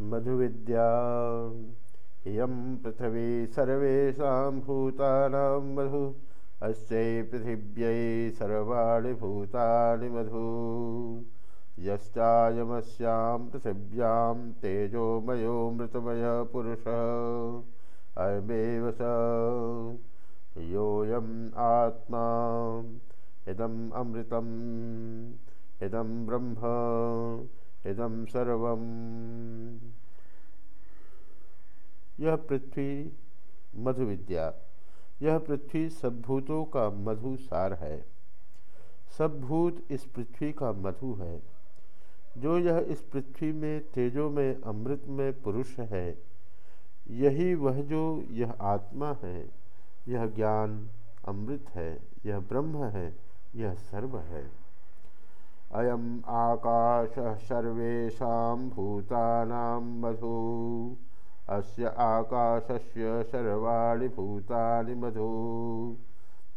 मधुविद्या। इयं पृथिवी सर्वेषां भूतानां मधु अस्यै पृथिव्यै सर्वाणि भूतानि मधु। यश्चायमस्यां पृथिव्यां तेजोमयो मृतमयः पुरुषः अयमेव स। योऽयम् आत्मा इदम् अमृतम् इदं ब्रह्म इदं सर्व यह पृथ्वी मधु विद्या यह पृथ्वी सब भूतों का मधु सार है। सब भूत इस पृथ्वी का मधु है। जो यह इस पृथ्वी में तेजो में, अमृत में पुरुष है, यही वह जो यह आत्मा है, यह ज्ञान, अमृत है, यह ब्रह्म है, यह सर्व है। अयम आकाश सर्वेशा भूतानां मधु अस्य आकाशस्य सर्वाणि भूतानि मधु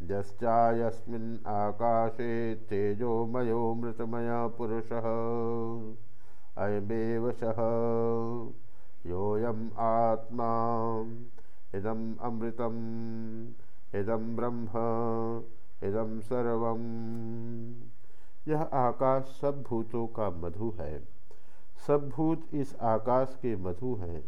यश्चायस्मिन् आकाशे तेजोमयो मृतमय पुरुषः। अयमेव सः। योऽयम् आत्मा। इदम् अमृतम्। इदं ब्रह्म। इदं सर्वम् यह आकाश सब भूतों का मधु है। सब भूत इस आकाश के मधु हैं।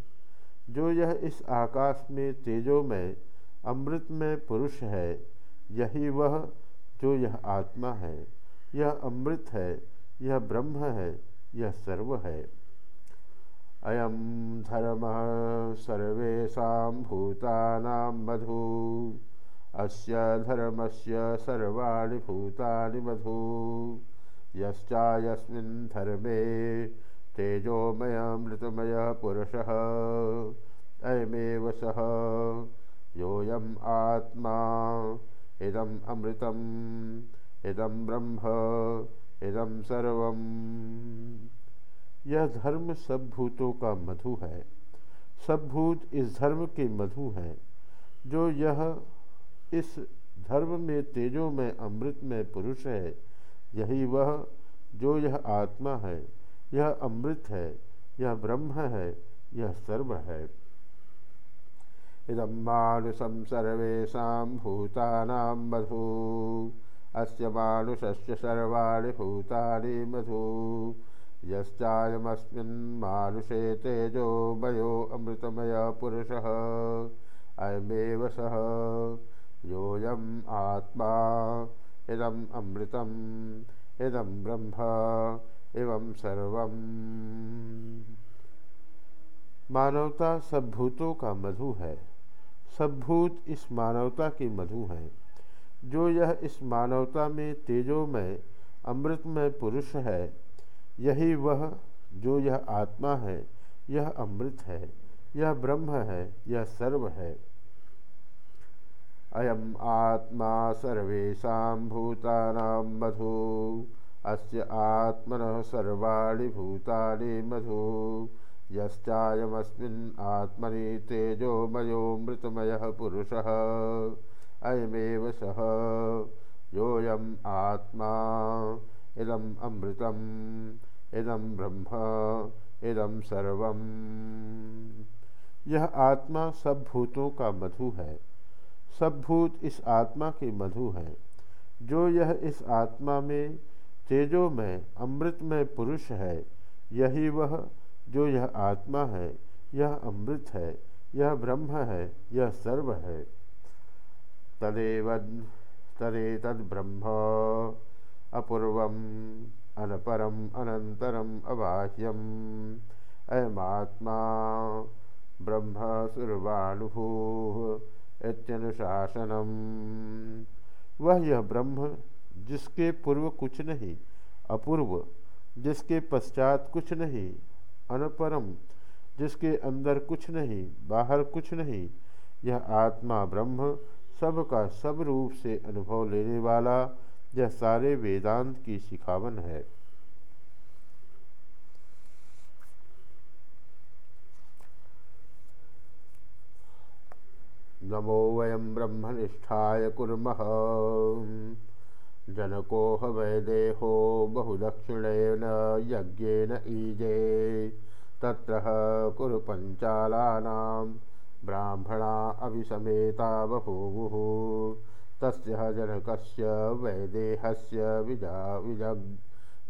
जो यह इस आकाश में तेजो में, अमृत में पुरुष है, यही वह जो यह आत्मा है। यह अमृत है, यह ब्रह्म है, यह सर्व है। अयम धर्म सर्वेशा भूतानां मधु। अस्य धर्मस्य सर्वाणि भूतानि मधु यश्चायस्मिन् धर्मे तेजोमयमृतमय पुरुषः। अयमेव सः। योऽयम् आत्मा। इदम् अमृतम्। इदं ब्रह्म। इदम सर्वम्। यह धर्म सब भूतों का मधु है। सब भूत इस धर्म के मधु हैं, जो यह इस धर्म में तेजो में, अमृत में पुरुष है। यही वह जो यह आत्मा है, यह अमृत है, यह ब्रह्म है, यह सर्व है। इदम मानुषम सर्वेशा भूतानां मधु अस्य मानुषस्य सर्वाणि भूतानि मधु यश्चायमस्मिन् तेजो मयो अमृतमय पुरुषः, अयमेव सः। योऽयम् आत्मा, इदम् अमृतम् इदं ब्रह्म एवं सर्वम। मानवता सब भूतों का मधु है। सब भूत इस मानवता के मधु हैं। जो यह इस मानवता में तेजो में अमृत में पुरुष है, यही वह जो यह आत्मा है, यह अमृत है, यह ब्रह्म है, यह सर्व है। अयम आत्मा सर्वेशा भूतानां मधु। अस्य आत्मनः सर्वाणि भूतानि मधु। यश्चायमस्मिन् आत्मनि तेजोमयो मृतमयः पुरुषः। अयमेव सः। योऽयम् आत्मा। इदम् अमृतम्। इदं ब्रह्म। इदं सर्वम्। यह आत्मा सब भूतों का मधु है। सब भूत इस आत्मा के मधु हैं। जो यह इस आत्मा में तेजो में अमृत में पुरुष है, यही वह जो यह आत्मा है, यह अमृत है, यह ब्रह्म है, यह सर्व है। तदेव तदे तद ब्रह्म अपूर्वम अनपरम अनंतरम अबाह्यम। अयमात्मा ब्रह्म सुरवानुभू इत्यनुशासनम। वह यह ब्रह्म, जिसके पूर्व कुछ नहीं, अपूर्व, जिसके पश्चात कुछ नहीं, अनपरम, जिसके अंदर कुछ नहीं, बाहर कुछ नहीं, यह आत्मा ब्रह्म सब का सब रूप से अनुभव लेने वाला, यह सारे वेदांत की शिखावन है। नमो वयम ब्रह्मनिष्ठा कुर्म। जनको ह वैदेहो बहुदक्षिणेन यज्ञेन ईजे। तत्र कुरु पञ्चालानां ब्राह्मणा अभिसमेता बभूवुः। तस्य जनकस्य वैदेहस्य विजा विजग्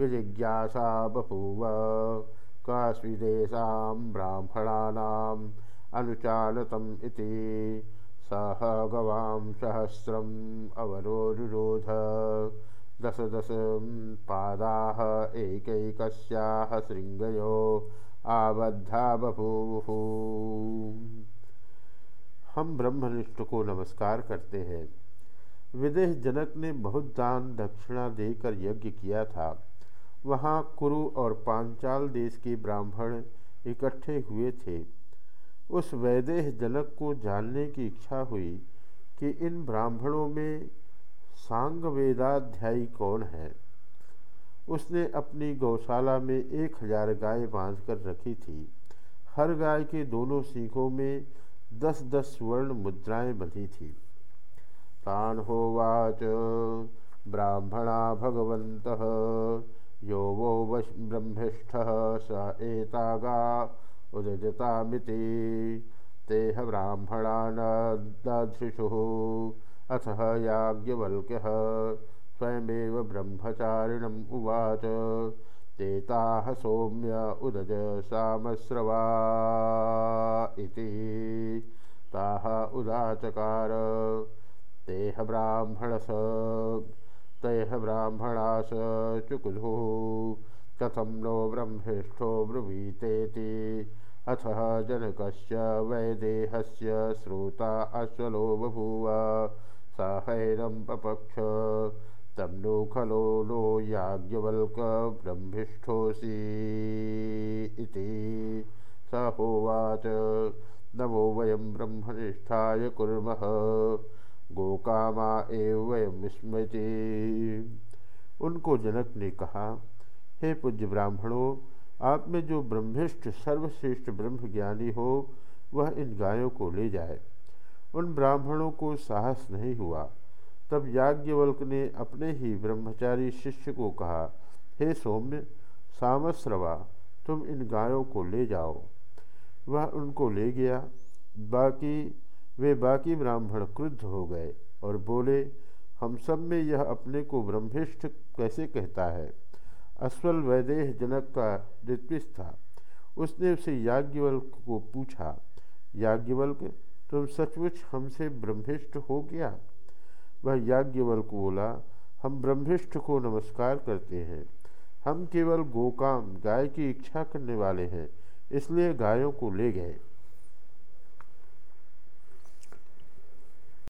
विजिज्ञासा बभूव। कास्विदेशां ब्राह्मणानाम् अनुचालतम् इति। सह गवां सहस्रम् अवरोरुरोध। दश दश पादाः एकैकस्याः शृङ्गयो आबद्धा बभूवुः। हम ब्रह्मनिष्ठ को नमस्कार करते हैं। विदेश जनक ने बहुत दान दक्षिणा देकर यज्ञ किया था। वहाँ कुरु और पांचाल देश के ब्राह्मण इकट्ठे हुए थे। उस वैदेह जनक को जानने की इच्छा हुई कि इन ब्राह्मणों में सांग वेदाध्यायी कौन है। उसने अपनी गौशाला में एक हज़ार गाय बाँध कर रखी थी। हर गाय के दोनों सीखों में दस दस स्वर्ण मुद्राएँ बंधी थी। तान होवाच ब्राह्मणा भगवंत यो वो ब्रह्मिष्ठ स एतागा उदजतामिति तेह ब्राह्मणा नदृशुः अथ याज्ञवल्क्यः। स्वयमेव ब्रह्मचारिणम् उवाच। तेताः सौम्य उदज सामस्रवा इति। ताः उदाचकार। तेह ब्राह्मणस। तैः ब्राह्मणास चुकुधुः कथं नो ब्रह्मिष्ठो ब्रुवीतेति। अथ जनकस्य वैदेहस्य श्रोता अश्वलो बभूव। साहैरं पपक्ष तं नो खलो नो याज्ञवल्क ब्रह्मिष्ठोऽसि इति। स होवाच। नमो वयं ब्रह्मनिष्ठाय कुर्मः। गोकामा एव वयं स्मृति उनको जनक ने कहा हे पूज्य ब्राह्मणों, आप में जो ब्रह्मिष्ठ सर्वश्रेष्ठ ब्रह्म ज्ञानी हो, वह इन गायों को ले जाए। उन ब्राह्मणों को साहस नहीं हुआ। तब याज्ञवल्क ने अपने ही ब्रह्मचारी शिष्य को कहा, हे सौम्य, सामस्रवा, तुम इन गायों को ले जाओ। वह उनको ले गया। बाकी, वे बाकी ब्राह्मण क्रुद्ध हो गए और बोले, हम सब में यह अपने को ब्रह्मिष्ठ कैसे कहता है? अश्वल वैदेह जनक का ऋत्विष था। उसने उसे याज्ञवल्क को पूछा, याज्ञवल्क, तुम सचमुच हमसे ब्रह्मिष्ट हो गया? वह याज्ञवल्क बोला, हम ब्रह्मिष्ट को नमस्कार करते हैं। हम केवल गोकाम, गाय की इच्छा करने वाले हैं, इसलिए गायों को ले गए।